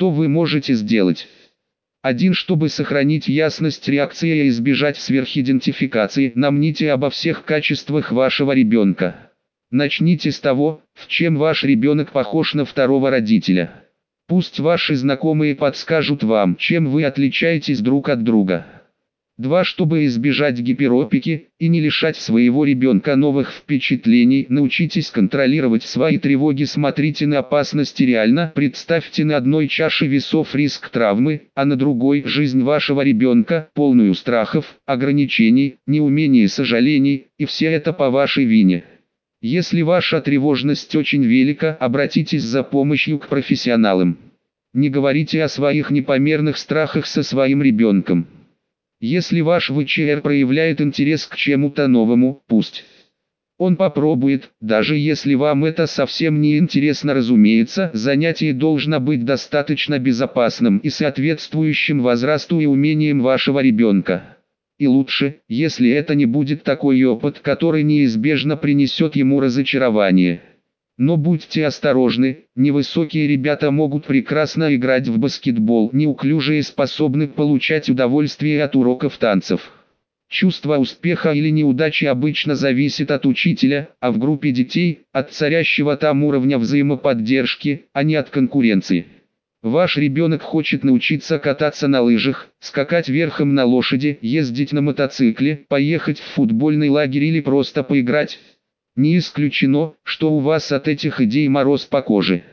Что вы можете сделать? Один, чтобы сохранить ясность реакции и избежать сверхидентификации, намните обо всех качествах вашего ребенка. Начните с того, в чем ваш ребенок похож на второго родителя. Пусть ваши знакомые подскажут вам, чем вы отличаетесь друг от друга. 2. Чтобы избежать гиперопики и не лишать своего ребенка новых впечатлений, научитесь контролировать свои тревоги, смотрите на опасности реально, представьте на одной чаше весов риск травмы, а на другой – жизнь вашего ребенка, полную страхов, ограничений, неумения и сожалений, и все это по вашей вине. Если ваша тревожность очень велика, обратитесь за помощью к профессионалам. Не говорите о своих непомерных страхах со своим ребенком. Если ваш ВЧР проявляет интерес к чему-то новому, пусть он попробует, даже если вам это совсем не интересно разумеется, занятие должно быть достаточно безопасным и соответствующим возрасту и умениям вашего ребенка. И лучше, если это не будет такой опыт, который неизбежно принесет ему разочарование. Но будьте осторожны, невысокие ребята могут прекрасно играть в баскетбол, неуклюжие способны получать удовольствие от уроков танцев. Чувство успеха или неудачи обычно зависит от учителя, а в группе детей – от царящего там уровня взаимоподдержки, а не от конкуренции. Ваш ребенок хочет научиться кататься на лыжах, скакать верхом на лошади, ездить на мотоцикле, поехать в футбольный лагерь или просто поиграть – не исключено, что у вас от этих идей мороз по коже.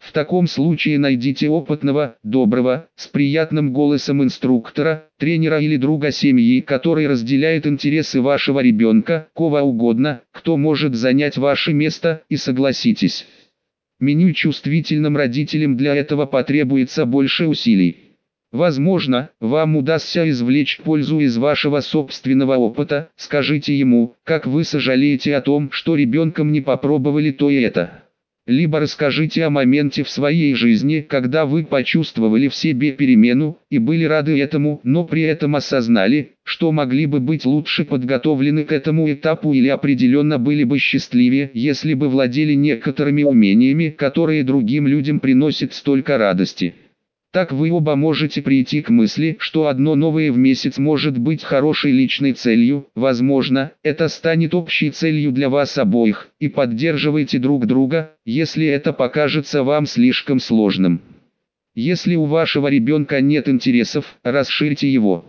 В таком случае найдите опытного, доброго, с приятным голосом инструктора, тренера или друга семьи, который разделяет интересы вашего ребенка, кого угодно, кто может занять ваше место, и согласитесь. Меню чувствительным родителям для этого потребуется больше усилий. Возможно, вам удастся извлечь пользу из вашего собственного опыта, скажите ему, как вы сожалеете о том, что ребенком не попробовали то и это. Либо расскажите о моменте в своей жизни, когда вы почувствовали в себе перемену, и были рады этому, но при этом осознали, что могли бы быть лучше подготовлены к этому этапу или определенно были бы счастливее, если бы владели некоторыми умениями, которые другим людям приносят столько радости. Так вы оба можете прийти к мысли, что одно новое в месяц может быть хорошей личной целью, возможно, это станет общей целью для вас обоих, и поддерживайте друг друга, если это покажется вам слишком сложным. Если у вашего ребенка нет интересов, расширьте его.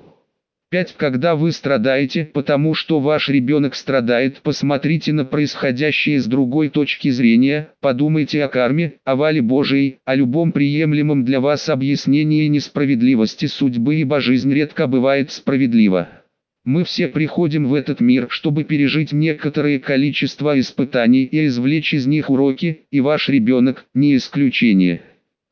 5. Когда вы страдаете, потому что ваш ребенок страдает, посмотрите на происходящее с другой точки зрения, подумайте о карме, о воле Божией, о любом приемлемом для вас объяснении несправедливости судьбы, ибо жизнь редко бывает справедлива. Мы все приходим в этот мир, чтобы пережить некоторое количество испытаний и извлечь из них уроки, и ваш ребенок не исключение.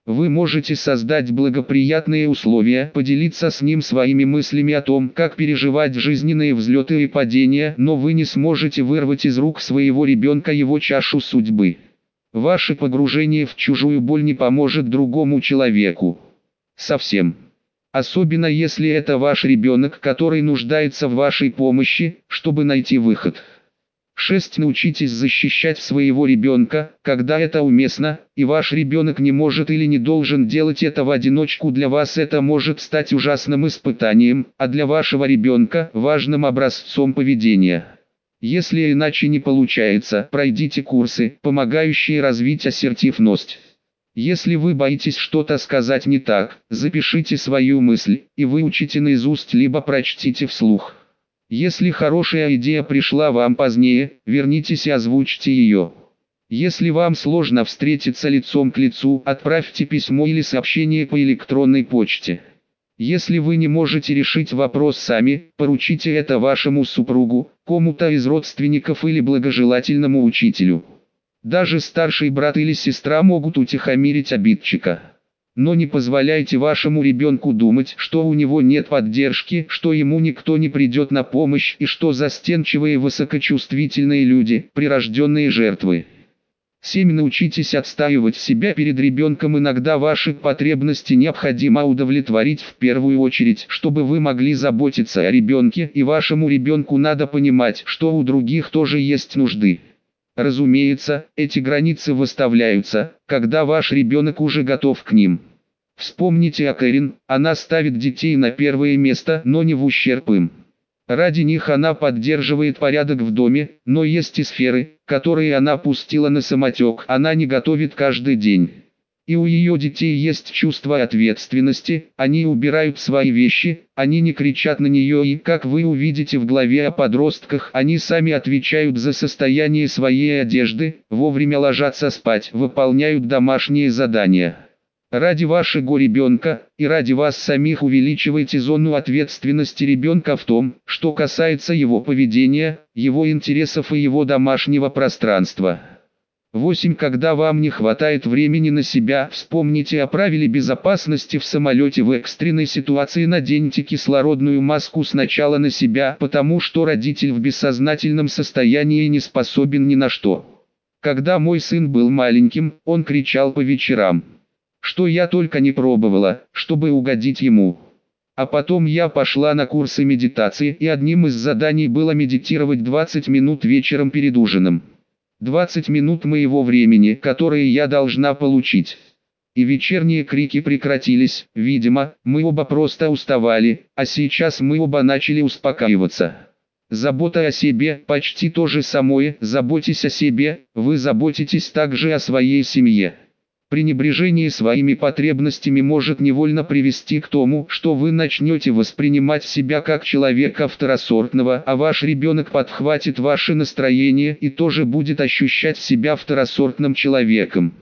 Вы можете создать благоприятные условия, поделиться с ним своими мыслями о том, как переживать жизненные взлеты и падения, но вы не сможете вырвать из рук своего ребенка его чашу судьбы. Ваше погружение в чужую боль не поможет другому человеку. Совсем. Особенно если это ваш ребенок, который нуждается в вашей помощи, чтобы найти выход. 6. Научитесь защищать своего ребенка, когда это уместно, и ваш ребенок не может или не должен делать это в одиночку. Для вас это может стать ужасным испытанием, а для вашего ребенка – важным образцом поведения. Если иначе не получается, пройдите курсы, помогающие развить ассертивность. Если вы боитесь что-то сказать не так, запишите свою мысль и выучите наизусть либо прочтите вслух. Если хорошая идея пришла вам позднее, вернитесь и озвучьте ее. Если вам сложно встретиться лицом к лицу, отправьте письмо или сообщение по электронной почте. Если вы не можете решить вопрос сами, поручите это вашему супругу, кому-то из родственников или благожелательному учителю. Даже старший брат или сестра могут утихомирить обидчика. Но не позволяйте вашему ребенку думать, что у него нет поддержки, что ему никто не придет на помощь и что застенчивые высокочувствительные люди – прирожденные жертвы. 7. Научитесь отстаивать себя перед ребенком. Иногда ваши потребности необходимо удовлетворить в первую очередь, чтобы вы могли заботиться о ребенке и вашему ребенку надо понимать, что у других тоже есть нужды. Разумеется, эти границы выставляются, когда ваш ребенок уже готов к ним. Вспомните о Кэрин, она ставит детей на первое место, но не в ущерб им. Ради них она поддерживает порядок в доме, но есть и сферы, которые она пустила на самотек, она не готовит каждый день. И у ее детей есть чувство ответственности, они убирают свои вещи, они не кричат на нее и, как вы увидите в главе о подростках, они сами отвечают за состояние своей одежды, вовремя ложатся спать, выполняют домашние задания. Ради вашего ребенка и ради вас самих увеличивайте зону ответственности ребенка в том, что касается его поведения, его интересов и его домашнего пространства. 8. Когда вам не хватает времени на себя, вспомните о правиле безопасности в самолете в экстренной ситуации наденьте кислородную маску сначала на себя, потому что родитель в бессознательном состоянии не способен ни на что. Когда мой сын был маленьким, он кричал по вечерам. Что я только не пробовала, чтобы угодить ему. А потом я пошла на курсы медитации и одним из заданий было медитировать 20 минут вечером перед ужином. 20 минут моего времени, которые я должна получить. И вечерние крики прекратились, видимо, мы оба просто уставали, а сейчас мы оба начали успокаиваться. Забота о себе почти то же самое, заботьтесь о себе, вы заботитесь также о своей семье. Пренебрежение своими потребностями может невольно привести к тому, что вы начнете воспринимать себя как человека второсортного, а ваш ребенок подхватит ваше настроение и тоже будет ощущать себя второсортным человеком.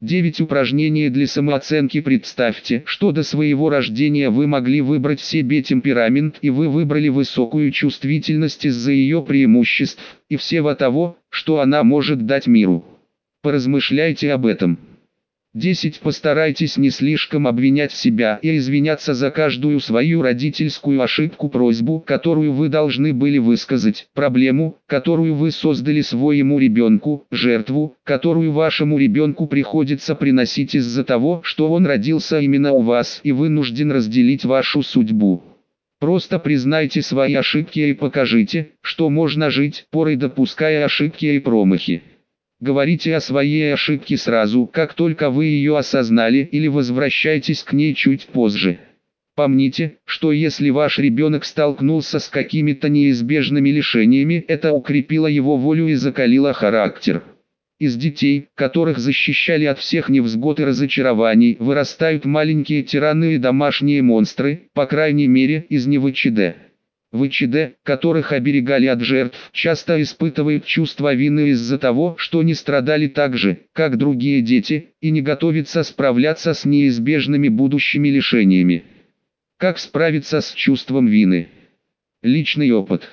9 упражнений для самооценки Представьте, что до своего рождения вы могли выбрать себе темперамент и вы выбрали высокую чувствительность из-за ее преимуществ и всего того, что она может дать миру. Поразмышляйте об этом. 10. Постарайтесь не слишком обвинять себя и извиняться за каждую свою родительскую ошибку просьбу, которую вы должны были высказать, проблему, которую вы создали своему ребенку, жертву, которую вашему ребенку приходится приносить из-за того, что он родился именно у вас и вынужден разделить вашу судьбу. Просто признайте свои ошибки и покажите, что можно жить, порой допуская ошибки и промахи. Говорите о своей ошибке сразу, как только вы ее осознали или возвращайтесь к ней чуть позже. Помните, что если ваш ребенок столкнулся с какими-то неизбежными лишениями, это укрепило его волю и закалило характер. Из детей, которых защищали от всех невзгод и разочарований, вырастают маленькие тираны и домашние монстры, по крайней мере, из НВЧД. ВЧД, которых оберегали от жертв, часто испытывают чувство вины из-за того, что не страдали так же, как другие дети, и не готовятся справляться с неизбежными будущими лишениями. Как справиться с чувством вины? Личный опыт.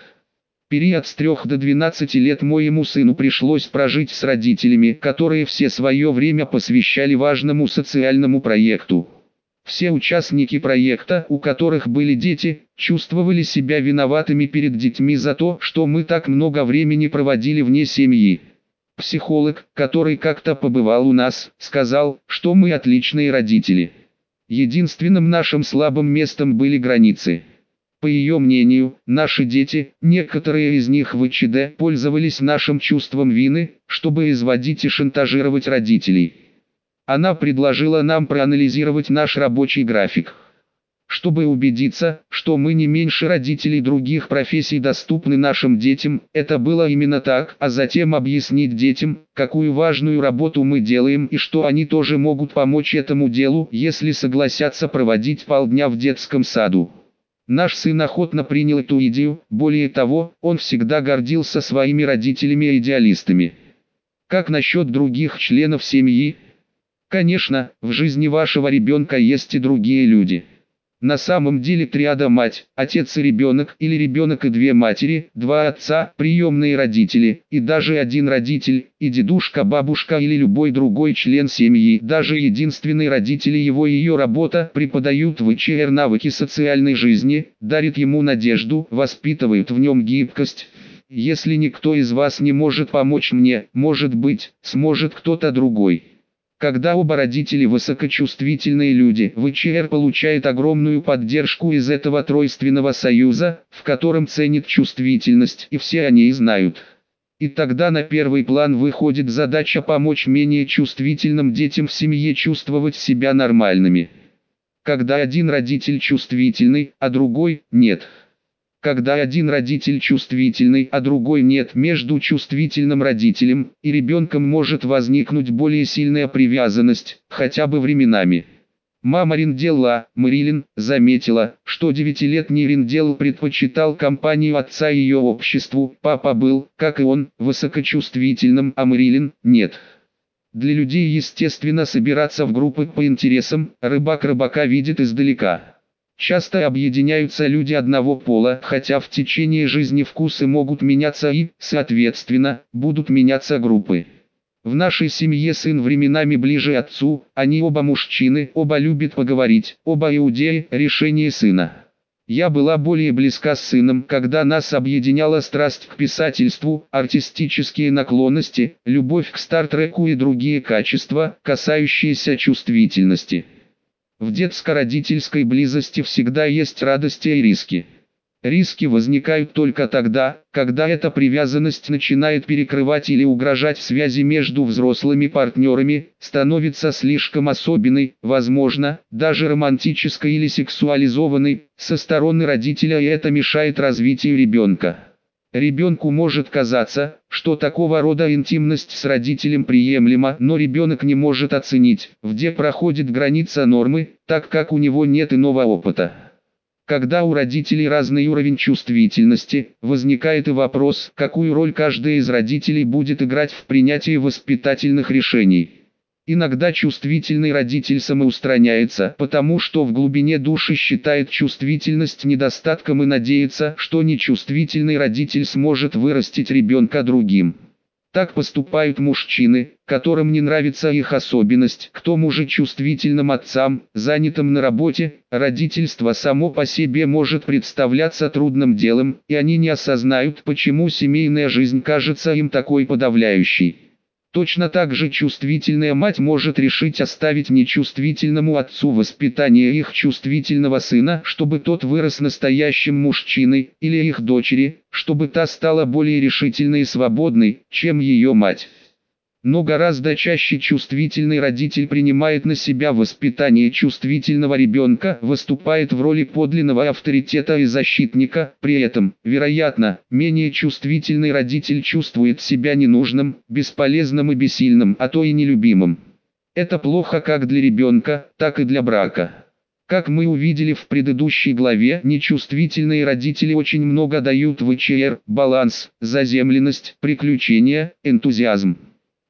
Период с 3 до 12 лет моему сыну пришлось прожить с родителями, которые все свое время посвящали важному социальному проекту. Все участники проекта, у которых были дети, чувствовали себя виноватыми перед детьми за то, что мы так много времени проводили вне семьи. Психолог, который как-то побывал у нас, сказал, что мы отличные родители. Единственным нашим слабым местом были границы. По ее мнению, наши дети, некоторые из них в ИЧД, пользовались нашим чувством вины, чтобы изводить и шантажировать родителей. Она предложила нам проанализировать наш рабочий график. Чтобы убедиться, что мы не меньше родителей других профессий доступны нашим детям, это было именно так, а затем объяснить детям, какую важную работу мы делаем и что они тоже могут помочь этому делу, если согласятся проводить полдня в детском саду. Наш сын охотно принял эту идею, более того, он всегда гордился своими родителями-идеалистами. Как насчет других членов семьи? Конечно, в жизни вашего ребенка есть и другие люди. На самом деле триада мать, отец и ребенок, или ребенок и две матери, два отца, приемные родители, и даже один родитель, и дедушка, бабушка или любой другой член семьи, даже единственный родитель и его и ее работа, преподают в ИЧР навыки социальной жизни, дарят ему надежду, воспитывают в нем гибкость. Если никто из вас не может помочь мне, может быть, сможет кто-то другой. Когда оба родители высокочувствительные люди, ВЧР получает огромную поддержку из этого тройственного союза, в котором ценит чувствительность, и все они и знают. И тогда на первый план выходит задача помочь менее чувствительным детям в семье чувствовать себя нормальными. Когда один родитель чувствительный, а другой – нет. Когда один родитель чувствительный, а другой нет, между чувствительным родителем и ребенком может возникнуть более сильная привязанность, хотя бы временами. Мама Ринделла, Мэрилин, заметила, что девятилетний Риндел предпочитал компанию отца ее обществу. Папа был, как и он, высокочувствительным, а Мэрилин – нет. Для людей естественно собираться в группы по интересам, рыбак рыбака видит издалека. Часто объединяются люди одного пола, хотя в течение жизни вкусы могут меняться и, соответственно, будут меняться группы. В нашей семье сын временами ближе отцу, они оба мужчины, оба любят поговорить, оба иудеи, решение сына. Я была более близка с сыном, когда нас объединяла страсть к писательству, артистические наклонности, любовь к стартреку и другие качества, касающиеся чувствительности. В детско-родительской близости всегда есть радости и риски. Риски возникают только тогда, когда эта привязанность начинает перекрывать или угрожать связи между взрослыми партнерами, становится слишком особенной, возможно, даже романтической или сексуализованной, со стороны родителя и это мешает развитию ребенка. Ребенку может казаться, что такого рода интимность с родителем приемлема, но ребенок не может оценить, где проходит граница нормы, так как у него нет иного опыта. Когда у родителей разный уровень чувствительности, возникает и вопрос, какую роль каждый из родителей будет играть в принятии воспитательных решений. Иногда чувствительный родитель самоустраняется, потому что в глубине души считает чувствительность недостатком и надеется, что нечувствительный родитель сможет вырастить ребенка другим. Так поступают мужчины, которым не нравится их особенность, к тому же чувствительным отцам, занятым на работе, родительство само по себе может представляться трудным делом, и они не осознают, почему семейная жизнь кажется им такой подавляющей. Точно так же чувствительная мать может решить оставить нечувствительному отцу воспитание их чувствительного сына, чтобы тот вырос настоящим мужчиной, или их дочери, чтобы та стала более решительной и свободной, чем ее мать. Но гораздо чаще чувствительный родитель принимает на себя воспитание чувствительного ребенка, выступает в роли подлинного авторитета и защитника, при этом, вероятно, менее чувствительный родитель чувствует себя ненужным, бесполезным и бессильным, а то и нелюбимым. Это плохо как для ребенка, так и для брака. Как мы увидели в предыдущей главе, нечувствительные родители очень много дают в ИЧР, баланс, заземленность, приключения, энтузиазм.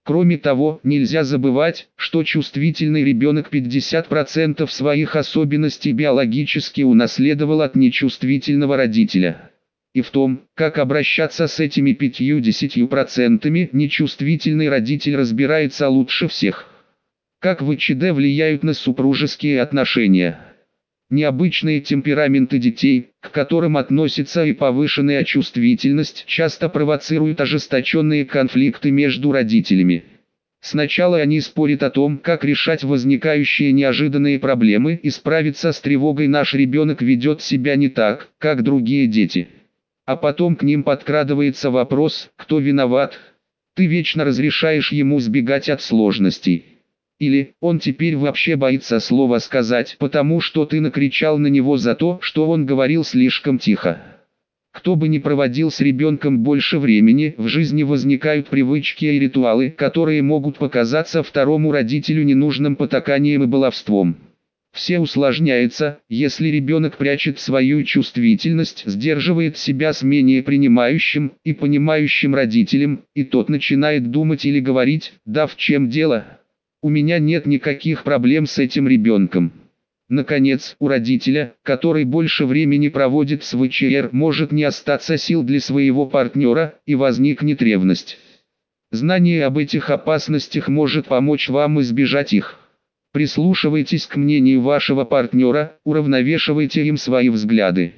Кроме того, нельзя забывать, что чувствительный ребенок 50% своих особенностей биологически унаследовал от нечувствительного родителя. И в том, как обращаться с этими 50% нечувствительный родитель разбирается лучше всех. Как ВЧД влияют на супружеские отношения. Необычные темпераменты детей, к которым относится и повышенная чувствительность, часто провоцируют ожесточенные конфликты между родителями. Сначала они спорят о том, как решать возникающие неожиданные проблемы и справиться с тревогой наш ребенок ведет себя не так, как другие дети. А потом к ним подкрадывается вопрос, кто виноват. Ты вечно разрешаешь ему сбегать от сложностей. Или, он теперь вообще боится слова сказать, потому что ты накричал на него за то, что он говорил слишком тихо. Кто бы ни проводил с ребенком больше времени, в жизни возникают привычки и ритуалы, которые могут показаться второму родителю ненужным потаканием и баловством. Все усложняется, если ребенок прячет свою чувствительность, сдерживает себя с менее принимающим и понимающим родителем, и тот начинает думать или говорить, да в чем дело, у меня нет никаких проблем с этим ребенком. Наконец, у родителя, который больше времени проводит с ВЧР, может не остаться сил для своего партнера, и возникнет ревность. Знание об этих опасностях может помочь вам избежать их. Прислушивайтесь к мнению вашего партнера, уравновешивайте им свои взгляды.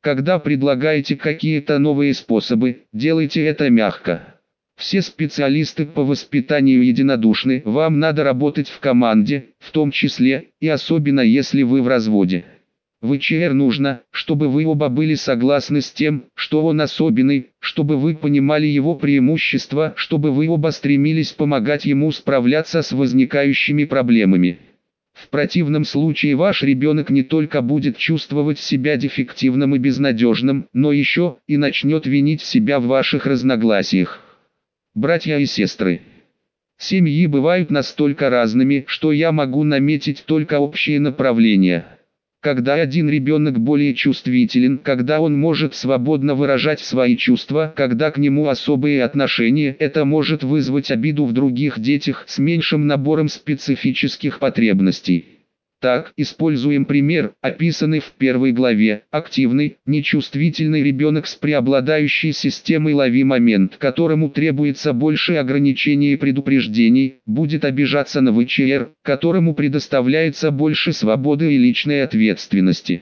Когда предлагаете какие-то новые способы, делайте это мягко. Все специалисты по воспитанию единодушны, вам надо работать в команде, в том числе, и особенно если вы в разводе. В ИЧР нужно, чтобы вы оба были согласны с тем, что он особенный, чтобы вы понимали его преимущества, чтобы вы оба стремились помогать ему справляться с возникающими проблемами. В противном случае ваш ребенок не только будет чувствовать себя дефективным и безнадежным, но еще и начнет винить себя в ваших разногласиях. Братья и сестры. Семьи бывают настолько разными, что я могу наметить только общие направления. Когда один ребенок более чувствителен, когда он может свободно выражать свои чувства, когда к нему особые отношения, это может вызвать обиду в других детях с меньшим набором специфических потребностей. Так, используем пример, описанный в первой главе. Активный, нечувствительный ребенок с преобладающей системой «лови момент», которому требуется больше ограничений и предупреждений, будет обижаться на ВЧР, которому предоставляется больше свободы и личной ответственности.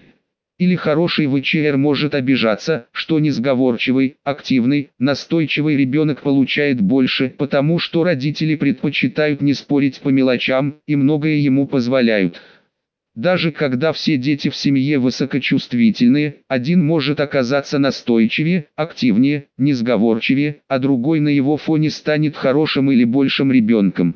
Или хороший ВЧР может обижаться, что несговорчивый, активный, настойчивый ребенок получает больше, потому что родители предпочитают не спорить по мелочам и многое ему позволяют. Даже когда все дети в семье высокочувствительные, один может оказаться настойчивее, активнее, несговорчивее, а другой на его фоне станет хорошим или большим ребенком.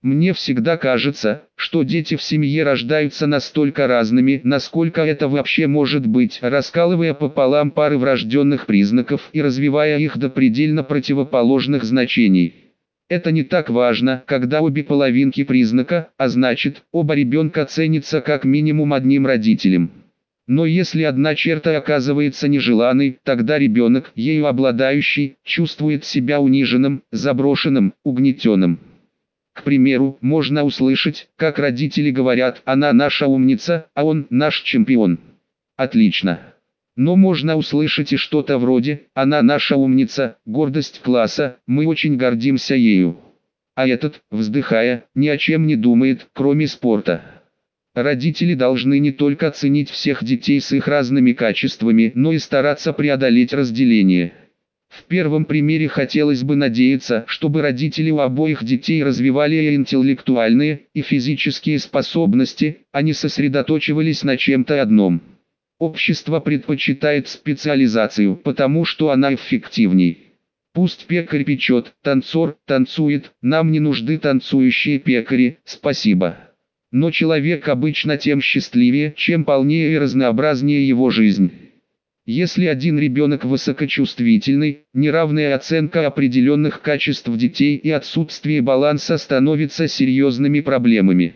Мне всегда кажется, что дети в семье рождаются настолько разными, насколько это вообще может быть, раскалывая пополам пары врожденных признаков и развивая их до предельно противоположных значений. Это не так важно, когда обе половинки признака, а значит, оба ребенка ценятся как минимум одним родителем. Но если одна черта оказывается нежеланной, тогда ребенок, ею обладающий, чувствует себя униженным, заброшенным, угнетенным. К примеру, можно услышать, как родители говорят «она наша умница, а он наш чемпион». Отлично. Но можно услышать и что-то вроде «Она наша умница, гордость класса, мы очень гордимся ею». А этот, вздыхая, ни о чем не думает, кроме спорта. Родители должны не только оценить всех детей с их разными качествами, но и стараться преодолеть разделение. В первом примере хотелось бы надеяться, чтобы родители у обоих детей развивали и интеллектуальные, и физические способности, а не сосредоточивались на чем-то одном. Общество предпочитает специализацию, потому что она эффективней. Пусть пекарь печет, танцор танцует, нам не нужны танцующие пекари, спасибо. Но человек обычно тем счастливее, чем полнее и разнообразнее его жизнь. Если один ребенок высокочувствительный, неравная оценка определенных качеств детей и отсутствие баланса становятся серьезными проблемами.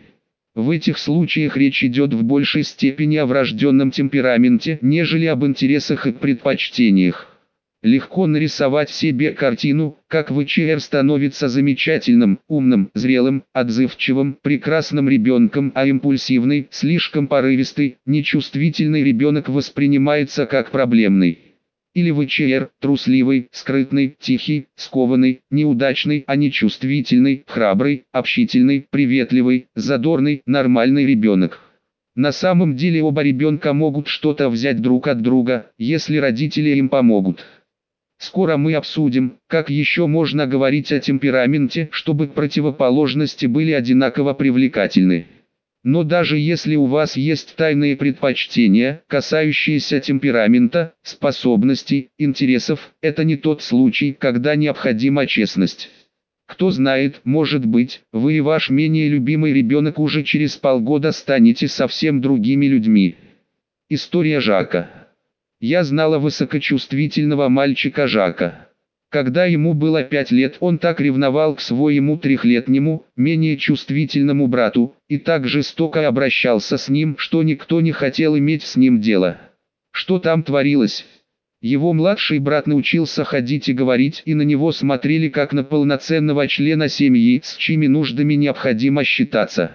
В этих случаях речь идет в большей степени о врожденном темпераменте, нежели об интересах и предпочтениях. Легко нарисовать себе картину, как ВЧР становится замечательным, умным, зрелым, отзывчивым, прекрасным ребенком, а импульсивный, слишком порывистый, нечувствительный ребенок воспринимается как проблемный. Или ВЧР, трусливый, скрытный, тихий, скованный, неудачный, а не чувствительный, храбрый, общительный, приветливый, задорный, нормальный ребенок. На самом деле оба ребенка могут что-то взять друг от друга, если родители им помогут. Скоро мы обсудим, как еще можно говорить о темпераменте, чтобы противоположности были одинаково привлекательны. Но даже если у вас есть тайные предпочтения, касающиеся темперамента, способностей, интересов, это не тот случай, когда необходима честность. Кто знает, может быть, вы и ваш менее любимый ребенок уже через полгода станете совсем другими людьми. История Жака. Я знала высокочувствительного мальчика Жака. Когда ему было пять лет, он так ревновал к своему трехлетнему, менее чувствительному брату, и так жестоко обращался с ним, что никто не хотел иметь с ним дело. Что там творилось? Его младший брат научился ходить и говорить, и на него смотрели как на полноценного члена семьи, с чьими нуждами необходимо считаться.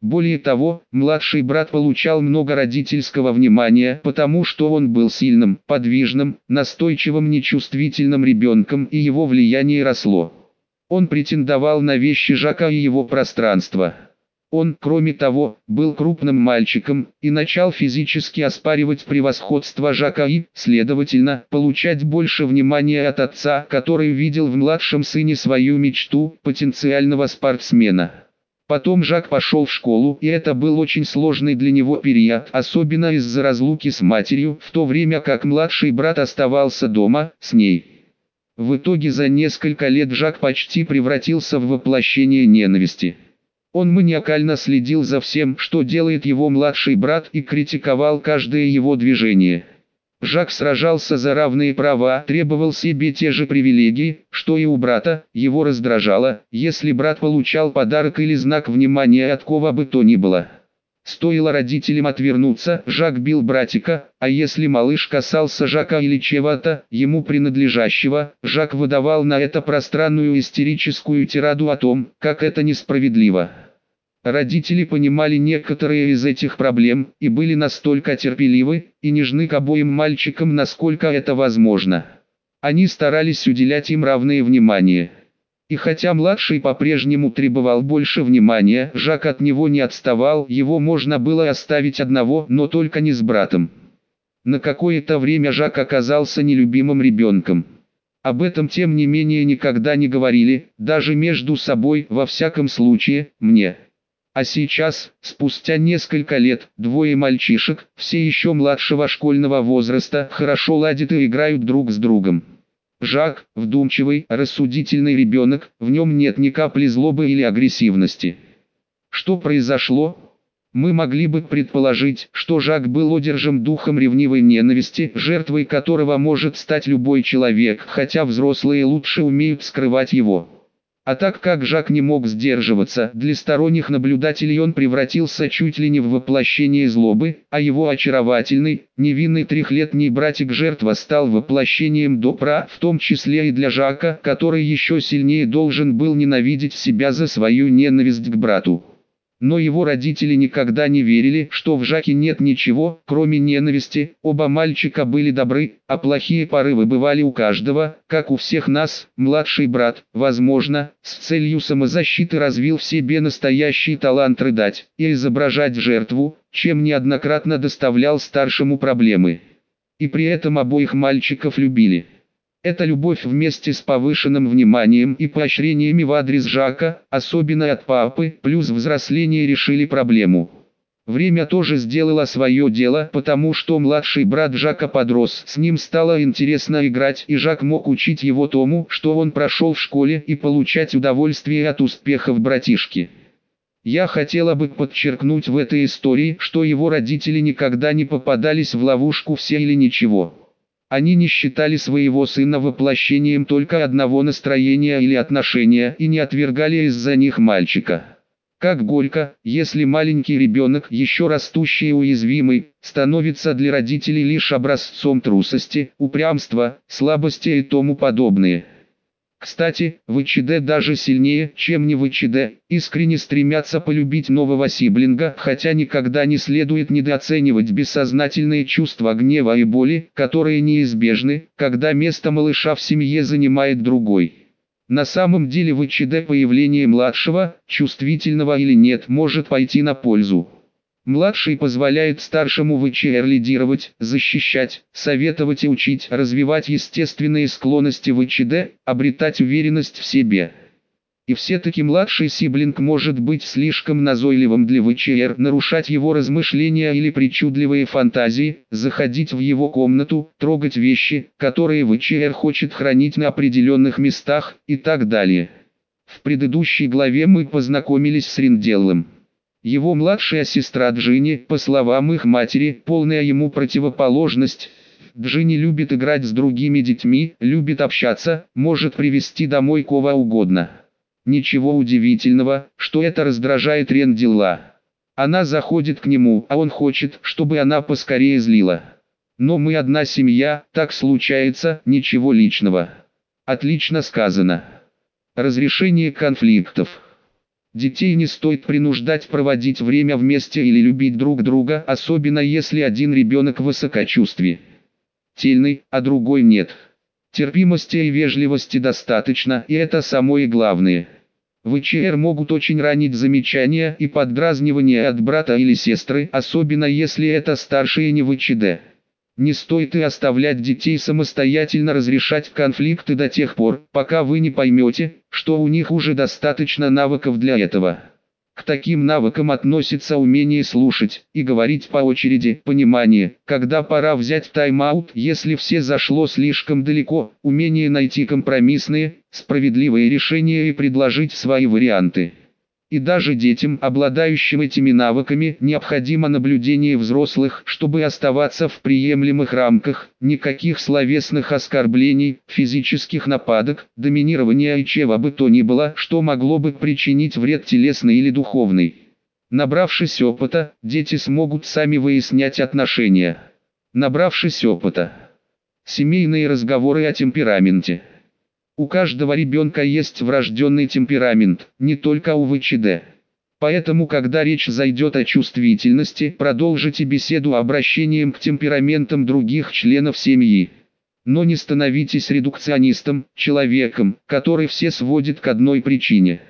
Более того, младший брат получал много родительского внимания, потому что он был сильным, подвижным, настойчивым нечувствительным ребенком и его влияние росло. Он претендовал на вещи Жака и его пространство. Он, кроме того, был крупным мальчиком и начал физически оспаривать превосходство Жака и, следовательно, получать больше внимания от отца, который видел в младшем сыне свою мечту, потенциального спортсмена. Потом Жак пошел в школу, и это был очень сложный для него период, особенно из-за разлуки с матерью, в то время как младший брат оставался дома, с ней. В итоге за несколько лет Жак почти превратился в воплощение ненависти. Он маниакально следил за всем, что делает его младший брат и критиковал каждое его движение. Жак сражался за равные права, требовал себе те же привилегии, что и у брата, его раздражало, если брат получал подарок или знак внимания от кого бы то ни было. Стоило родителям отвернуться, Жак бил братика, а если малыш касался Жака или чего-то, ему принадлежащего, Жак выдавал на это пространную истерическую тираду о том, как это несправедливо. Родители понимали некоторые из этих проблем, и были настолько терпеливы, и нежны к обоим мальчикам, насколько это возможно. Они старались уделять им равное внимание. И хотя младший по-прежнему требовал больше внимания, Жак от него не отставал, его можно было оставить одного, но только не с братом. На какое-то время Жак оказался нелюбимым ребенком. Об этом тем не менее никогда не говорили, даже между собой, во всяком случае, мне. А сейчас, спустя несколько лет, двое мальчишек, все еще младшего школьного возраста, хорошо ладят и играют друг с другом. Жак, вдумчивый, рассудительный ребенок, в нем нет ни капли злобы или агрессивности. Что произошло? Мы могли бы предположить, что Жак был одержим духом ревнивой ненависти, жертвой которого может стать любой человек, хотя взрослые лучше умеют скрывать его. А так как Жак не мог сдерживаться, для сторонних наблюдателей он превратился чуть ли не в воплощение злобы, а его очаровательный, невинный трехлетний братик-жертва стал воплощением добра, в том числе и для Жака, который еще сильнее должен был ненавидеть себя за свою ненависть к брату. Но его родители никогда не верили, что в Жаке нет ничего, кроме ненависти. Оба мальчика были добры, а плохие порывы бывали у каждого, как у всех нас. Младший брат, возможно, с целью самозащиты развил в себе настоящий талант рыдать и изображать жертву, чем неоднократно доставлял старшему проблемы. И при этом обоих мальчиков любили. Эта любовь вместе с повышенным вниманием и поощрениями в адрес Жака, особенно от папы, плюс взросление решили проблему. Время тоже сделало свое дело, потому что младший брат Жака подрос. С ним стало интересно играть, и Жак мог учить его тому, что он прошел в школе, и получать удовольствие от успехов братишки. Я хотела бы подчеркнуть в этой истории, что его родители никогда не попадались в ловушку все или ничего. Они не считали своего сына воплощением только одного настроения или отношения и не отвергали из-за них мальчика. Как горько, если маленький ребенок, еще растущий и уязвимый, становится для родителей лишь образцом трусости, упрямства, слабости и тому подобное. Кстати, ВЧД даже сильнее, чем не ВЧД, искренне стремятся полюбить нового сиблинга, хотя никогда не следует недооценивать бессознательные чувства гнева и боли, которые неизбежны, когда место малыша в семье занимает другой. На самом деле ВЧД появление младшего, чувствительного или нет, может пойти на пользу. Младший позволяет старшему ВЧР лидировать, защищать, советовать и учить, развивать естественные склонности ВЧД, обретать уверенность в себе. И все-таки младший сиблинг может быть слишком назойливым для ВЧР, нарушать его размышления или причудливые фантазии, заходить в его комнату, трогать вещи, которые ВЧР хочет хранить на определенных местах и так далее. В предыдущей главе мы познакомились с Ринделлом. Его младшая сестра Джинни, по словам их матери, полная ему противоположность. Джинни любит играть с другими детьми, любит общаться, может привести домой кого угодно. Ничего удивительного, что это раздражает Рендилла. Она заходит к нему, а он хочет, чтобы она поскорее злила. Но мы одна семья, так случается, ничего личного. Отлично сказано. Разрешение конфликтов. Детей не стоит принуждать проводить время вместе или любить друг друга, особенно если один ребенок высокочувствие. Тельный, а другой нет. Терпимости и вежливости достаточно, и это самое главное. ВЧР могут очень ранить замечания и поддразнивания от брата или сестры, особенно если это старшие не ВЧД. Не стоит и оставлять детей самостоятельно разрешать конфликты до тех пор, пока вы не поймете, что у них уже достаточно навыков для этого. К таким навыкам относится умение слушать и говорить по очереди, понимание, когда пора взять тайм-аут, если все зашло слишком далеко, умение найти компромиссные, справедливые решения и предложить свои варианты. И даже детям, обладающим этими навыками, необходимо наблюдение взрослых, чтобы оставаться в приемлемых рамках, никаких словесных оскорблений, физических нападок, доминирования и чего бы то ни было, что могло бы причинить вред телесный или духовный. Набравшись опыта, дети смогут сами выяснять отношения. Набравшись опыта. Семейные разговоры о темпераменте. У каждого ребенка есть врожденный темперамент, не только у ВЧД. Поэтому, когда речь зайдет о чувствительности, продолжите беседу обращением к темпераментам других членов семьи. Но не становитесь редукционистом, человеком, который все сводит к одной причине –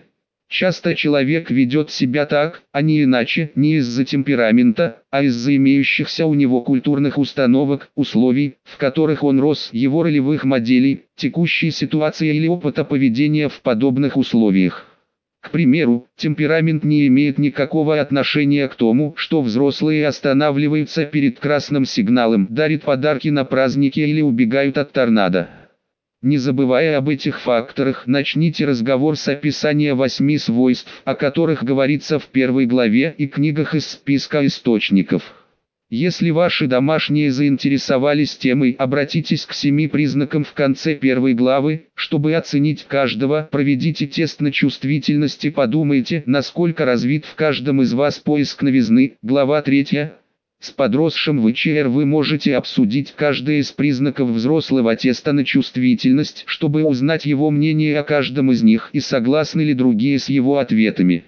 Часто человек ведет себя так, а не иначе, не из-за темперамента, а из-за имеющихся у него культурных установок, условий, в которых он рос, его ролевых моделей, текущей ситуации или опыта поведения в подобных условиях. К примеру, темперамент не имеет никакого отношения к тому, что взрослые останавливаются перед красным сигналом, дарят подарки на праздники или убегают от торнадо. Не забывая об этих факторах, начните разговор с описания восьми свойств, о которых говорится в первой главе и книгах из списка источников. Если ваши домашние заинтересовались темой, обратитесь к семи признакам в конце первой главы, чтобы оценить каждого, проведите тест на чувствительность и подумайте, насколько развит в каждом из вас поиск новизны. Глава 3. С подросшим ВЧР вы можете обсудить каждый из признаков взрослого теста на чувствительность, чтобы узнать его мнение о каждом из них и согласны ли другие с его ответами.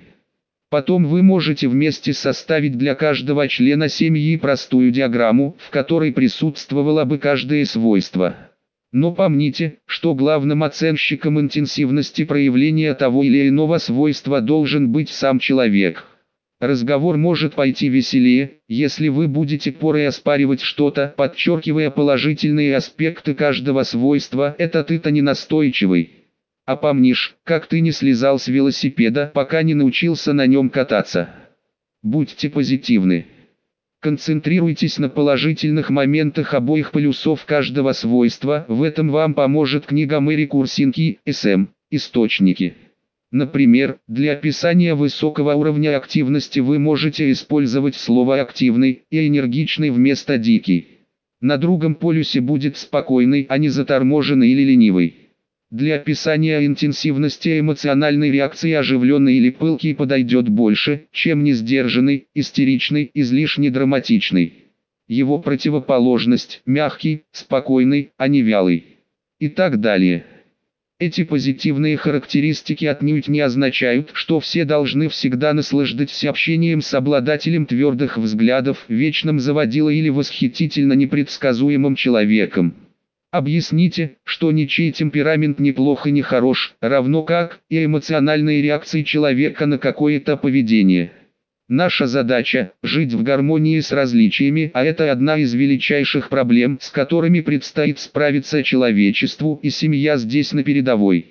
Потом вы можете вместе составить для каждого члена семьи простую диаграмму, в которой присутствовало бы каждое свойство. Но помните, что главным оценщиком интенсивности проявления того или иного свойства должен быть сам человек. Разговор может пойти веселее, если вы будете порой оспаривать что-то, подчеркивая положительные аспекты каждого свойства, это ты-то не настойчивый. А помнишь, как ты не слезал с велосипеда, пока не научился на нем кататься. Будьте позитивны. Концентрируйтесь на положительных моментах обоих полюсов каждого свойства, в этом вам поможет книга Мэри Курсинки, СМ, Источники. Например, для описания высокого уровня активности вы можете использовать слово «активный» и «энергичный» вместо «дикий». На другом полюсе будет спокойный, а не заторможенный или ленивый. Для описания интенсивности эмоциональной реакции оживленный или пылкий подойдет больше, чем несдержанный, истеричный, излишне драматичный. Его противоположность – мягкий, спокойный, а не вялый. И так далее. Эти позитивные характеристики отнюдь не означают, что все должны всегда наслаждаться общением с обладателем твердых взглядов, вечным заводилой или восхитительно непредсказуемым человеком. Объясните, что ничей темперамент неплох и не хорош, равно как и эмоциональные реакции человека на какое-то поведение. Наша задача – жить в гармонии с различиями, а это одна из величайших проблем, с которыми предстоит справиться человечеству, и семья здесь на передовой.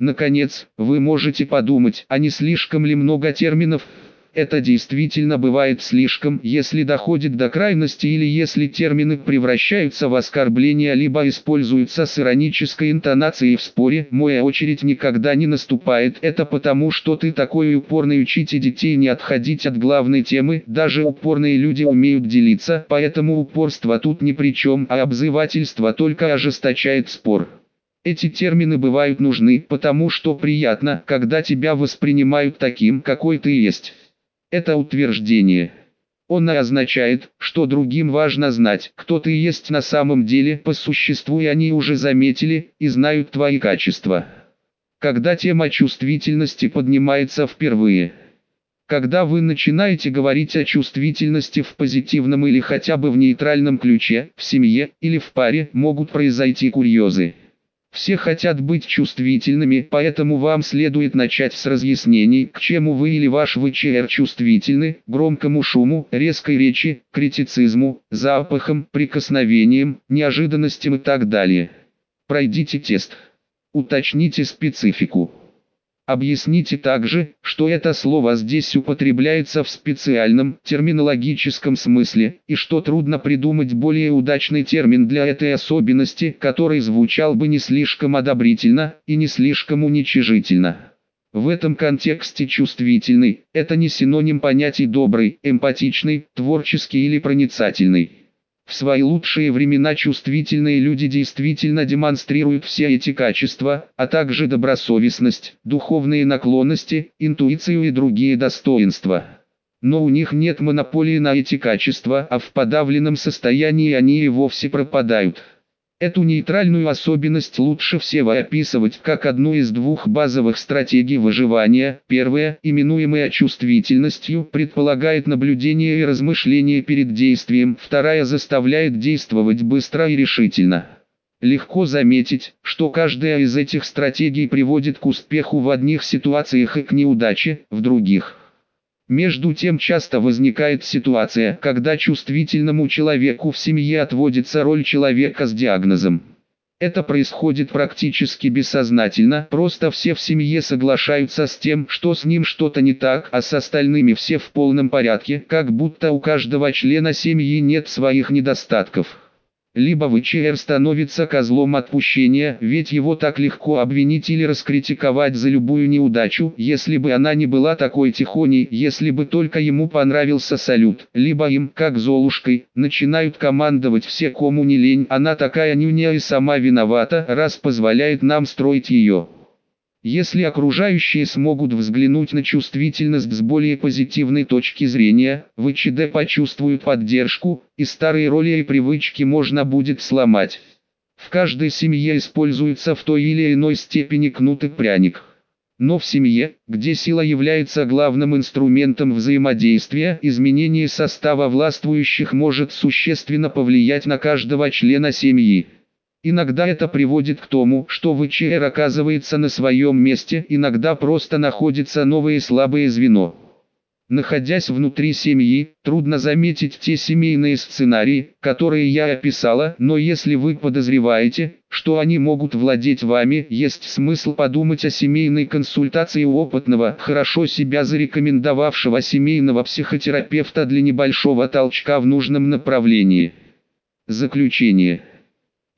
Наконец, вы можете подумать, а не слишком ли много терминов – это действительно бывает слишком, если доходит до крайности или если термины превращаются в оскорбления либо используются с иронической интонацией в споре. Моя очередь никогда не наступает. Это потому, что ты такой упорный учите детей не отходить от главной темы. Даже упорные люди умеют делиться, поэтому упорство тут ни при чем, а обзывательство только ожесточает спор. Эти термины бывают нужны, потому что приятно, когда тебя воспринимают таким, какой ты есть. Это утверждение. Он означает, что другим важно знать, кто ты есть на самом деле по существу и они уже заметили и знают твои качества. Когда тема чувствительности поднимается впервые. Когда вы начинаете говорить о чувствительности в позитивном или хотя бы в нейтральном ключе, в семье или в паре могут произойти курьезы. Все хотят быть чувствительными, поэтому вам следует начать с разъяснений, к чему вы или ваш ВЧР чувствительны, громкому шуму, резкой речи, критицизму, запахам, прикосновениям, неожиданностям и так далее. Пройдите тест. Уточните специфику. Объясните также, что это слово здесь употребляется в специальном терминологическом смысле, и что трудно придумать более удачный термин для этой особенности, который звучал бы не слишком одобрительно и не слишком уничижительно. В этом контексте чувствительный – это не синоним понятий добрый, эмпатичный, творческий или проницательный. В свои лучшие времена чувствительные люди действительно демонстрируют все эти качества, а также добросовестность, духовные наклонности, интуицию и другие достоинства. Но у них нет монополии на эти качества, а в подавленном состоянии они и вовсе пропадают. Эту нейтральную особенность лучше всего описывать как одну из двух базовых стратегий выживания. Первая, именуемая чувствительностью, предполагает наблюдение и размышление перед действием. Вторая заставляет действовать быстро и решительно. Легко заметить, что каждая из этих стратегий приводит к успеху в одних ситуациях и к неудаче в других. Между тем часто возникает ситуация, когда чувствительному человеку в семье отводится роль человека с диагнозом. Это происходит практически бессознательно, просто все в семье соглашаются с тем, что с ним что-то не так, а с остальными все в полном порядке, как будто у каждого члена семьи нет своих недостатков. Либо ВЧР становится козлом отпущения, ведь его так легко обвинить или раскритиковать за любую неудачу, если бы она не была такой тихоней, если бы только ему понравился салют. Либо им, как Золушкой, начинают командовать все кому не лень, она такая нюня и сама виновата, раз позволяет нам строить ее. Если окружающие смогут взглянуть на чувствительность с более позитивной точки зрения, ВЧД почувствуют поддержку, и старые роли и привычки можно будет сломать. В каждой семье используется в той или иной степени кнут и пряник. Но в семье, где сила является главным инструментом взаимодействия, изменение состава властвующих может существенно повлиять на каждого члена семьи. Иногда это приводит к тому, что ВЧР оказывается на своем месте, иногда просто находится новое слабое звено. Находясь внутри семьи, трудно заметить те семейные сценарии, которые я описала, но если вы подозреваете, что они могут владеть вами, есть смысл подумать о семейной консультации у опытного, хорошо себя зарекомендовавшего семейного психотерапевта для небольшого толчка в нужном направлении. Заключение.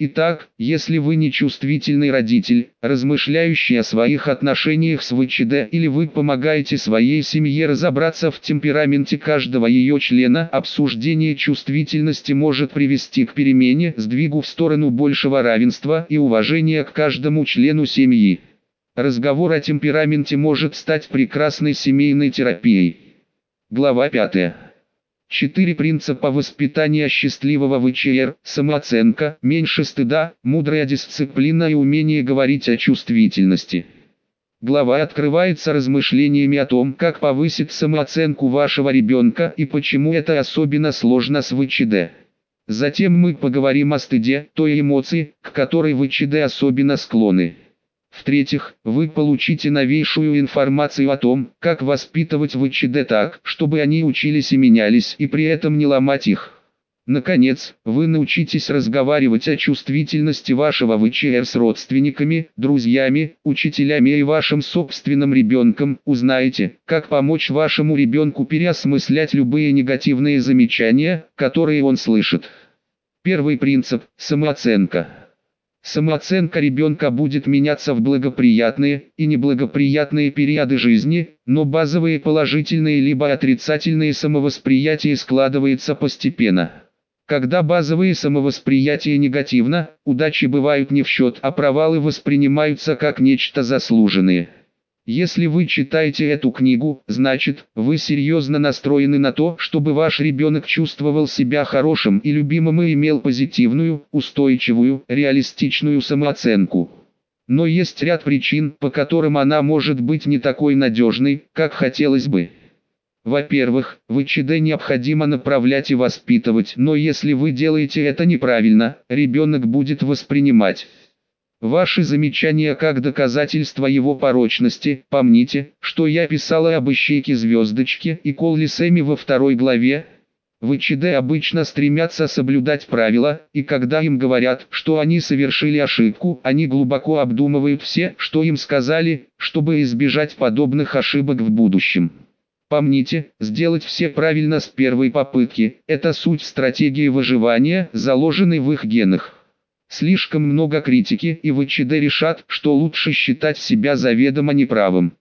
Итак, если вы не чувствительный родитель, размышляющий о своих отношениях с ВЧД или вы помогаете своей семье разобраться в темпераменте каждого ее члена, обсуждение чувствительности может привести к перемене, сдвигу в сторону большего равенства и уважения к каждому члену семьи. Разговор о темпераменте может стать прекрасной семейной терапией. Глава 5. Четыре принципа воспитания счастливого ВЧР, самооценка, меньше стыда, мудрая дисциплина и умение говорить о чувствительности. Глава открывается размышлениями о том, как повысить самооценку вашего ребенка и почему это особенно сложно с ВЧД. Затем мы поговорим о стыде, той эмоции, к которой ВЧД особенно склонны. В-третьих, вы получите новейшую информацию о том, как воспитывать ВЧД так, чтобы они учились и менялись, и при этом не ломать их. Наконец, вы научитесь разговаривать о чувствительности вашего ВЧР с родственниками, друзьями, учителями и вашим собственным ребенком, узнаете, как помочь вашему ребенку переосмыслять любые негативные замечания, которые он слышит. Первый принцип – самооценка. Самооценка ребенка будет меняться в благоприятные и неблагоприятные периоды жизни, но базовые положительные либо отрицательные самовосприятия складываются постепенно. Когда базовые самовосприятия негативно, удачи бывают не в счет, а провалы воспринимаются как нечто заслуженное. Если вы читаете эту книгу, значит, вы серьезно настроены на то, чтобы ваш ребенок чувствовал себя хорошим и любимым и имел позитивную, устойчивую, реалистичную самооценку. Но есть ряд причин, по которым она может быть не такой надежной, как хотелось бы. Во-первых, в ЧД необходимо направлять и воспитывать, но если вы делаете это неправильно, ребенок будет воспринимать Ваши замечания как доказательство его порочности. Помните, что я писала об ищейке звездочке и Колли Сэмми во второй главе. ВЧД обычно стремятся соблюдать правила, и когда им говорят, что они совершили ошибку, они глубоко обдумывают все, что им сказали, чтобы избежать подобных ошибок в будущем. Помните, сделать все правильно с первой попытки – это суть стратегии выживания, заложенной в их генах. Слишком много критики и ВЧД решат, что лучше считать себя заведомо неправым.